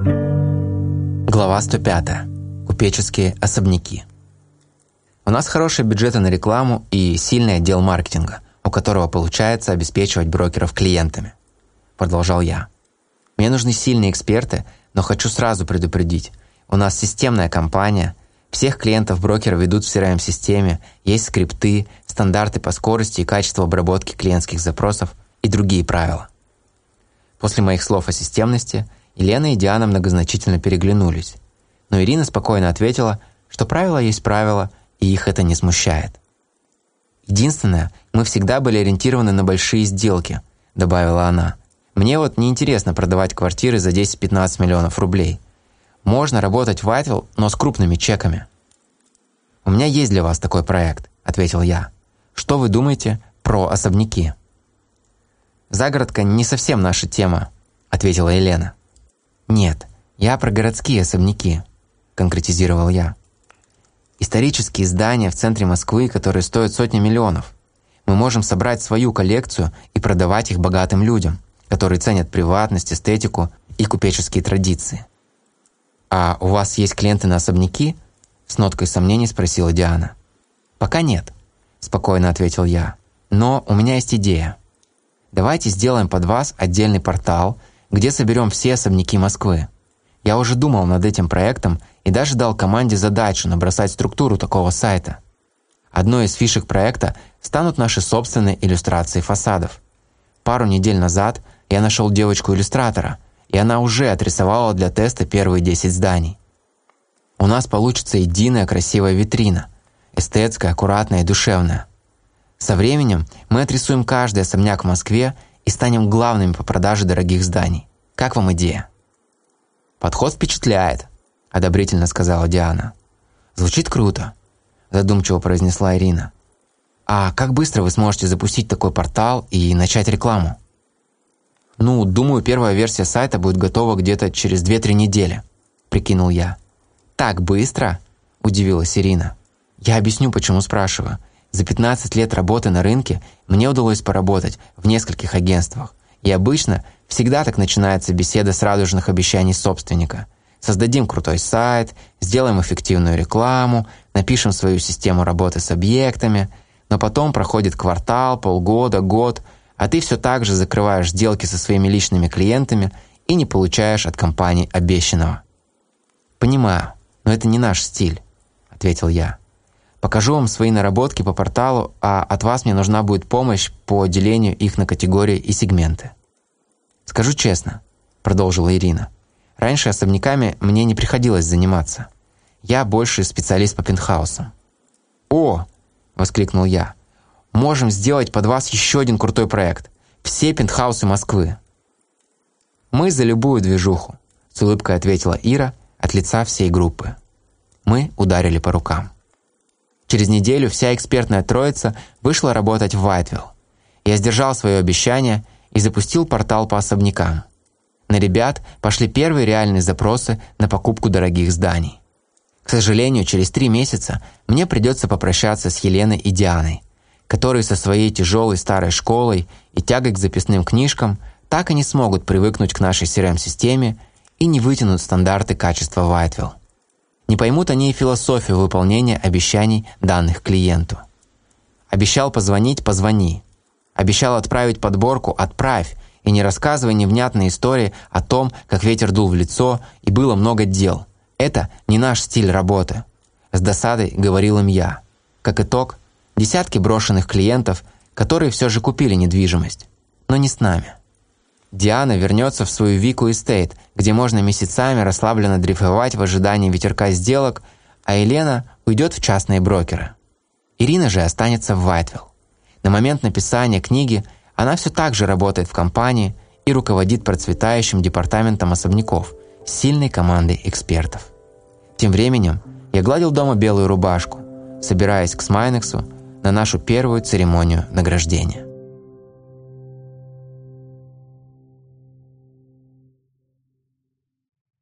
Глава 105. Купеческие особняки. У нас хорошие бюджеты на рекламу и сильный отдел маркетинга, у которого получается обеспечивать брокеров клиентами. Продолжал я. Мне нужны сильные эксперты, но хочу сразу предупредить. У нас системная компания, всех клиентов брокера ведут в CRM-системе, есть скрипты, стандарты по скорости и качеству обработки клиентских запросов и другие правила. После моих слов о системности – Елена и Диана многозначительно переглянулись. Но Ирина спокойно ответила, что правило есть правило, и их это не смущает. «Единственное, мы всегда были ориентированы на большие сделки», – добавила она. «Мне вот неинтересно продавать квартиры за 10-15 миллионов рублей. Можно работать в Айтвилл, но с крупными чеками». «У меня есть для вас такой проект», – ответил я. «Что вы думаете про особняки?» «Загородка не совсем наша тема», – ответила Елена. «Нет, я про городские особняки», – конкретизировал я. «Исторические здания в центре Москвы, которые стоят сотни миллионов. Мы можем собрать свою коллекцию и продавать их богатым людям, которые ценят приватность, эстетику и купеческие традиции». «А у вас есть клиенты на особняки?» – с ноткой сомнений спросила Диана. «Пока нет», – спокойно ответил я. «Но у меня есть идея. Давайте сделаем под вас отдельный портал – где соберем все особняки Москвы. Я уже думал над этим проектом и даже дал команде задачу набросать структуру такого сайта. Одной из фишек проекта станут наши собственные иллюстрации фасадов. Пару недель назад я нашел девочку-иллюстратора, и она уже отрисовала для теста первые 10 зданий. У нас получится единая красивая витрина, эстетская, аккуратная и душевная. Со временем мы отрисуем каждый особняк в Москве и станем главными по продаже дорогих зданий. Как вам идея?» «Подход впечатляет», – одобрительно сказала Диана. «Звучит круто», – задумчиво произнесла Ирина. «А как быстро вы сможете запустить такой портал и начать рекламу?» «Ну, думаю, первая версия сайта будет готова где-то через 2-3 недели», – прикинул я. «Так быстро?» – удивилась Ирина. «Я объясню, почему спрашиваю. За 15 лет работы на рынке мне удалось поработать в нескольких агентствах. И обычно всегда так начинается беседа с радужных обещаний собственника. Создадим крутой сайт, сделаем эффективную рекламу, напишем свою систему работы с объектами, но потом проходит квартал, полгода, год, а ты все так же закрываешь сделки со своими личными клиентами и не получаешь от компании обещанного. «Понимаю, но это не наш стиль», — ответил я. Покажу вам свои наработки по порталу, а от вас мне нужна будет помощь по делению их на категории и сегменты. Скажу честно, продолжила Ирина. Раньше особняками мне не приходилось заниматься. Я больше специалист по пентхаусам. «О!» – воскликнул я. «Можем сделать под вас еще один крутой проект. Все пентхаусы Москвы». «Мы за любую движуху», – с улыбкой ответила Ира от лица всей группы. Мы ударили по рукам. Через неделю вся экспертная троица вышла работать в Вайтвилл. Я сдержал свое обещание и запустил портал по особнякам. На ребят пошли первые реальные запросы на покупку дорогих зданий. К сожалению, через три месяца мне придется попрощаться с Еленой и Дианой, которые со своей тяжелой старой школой и тягой к записным книжкам так и не смогут привыкнуть к нашей CRM-системе и не вытянут стандарты качества Вайтвилл. Не поймут они и философию выполнения обещаний данных клиенту. Обещал позвонить – позвони. Обещал отправить подборку – отправь. И не рассказывай невнятные истории о том, как ветер дул в лицо и было много дел. Это не наш стиль работы. С досадой говорил им я. Как итог, десятки брошенных клиентов, которые все же купили недвижимость, но не с нами. Диана вернется в свою Вику Эстейт, где можно месяцами расслабленно дрейфовать в ожидании ветерка сделок, а Елена уйдет в частные брокеры. Ирина же останется в Вайтвилл. На момент написания книги она все так же работает в компании и руководит процветающим департаментом особняков сильной командой экспертов. Тем временем я гладил дома белую рубашку, собираясь к Смайнексу на нашу первую церемонию награждения.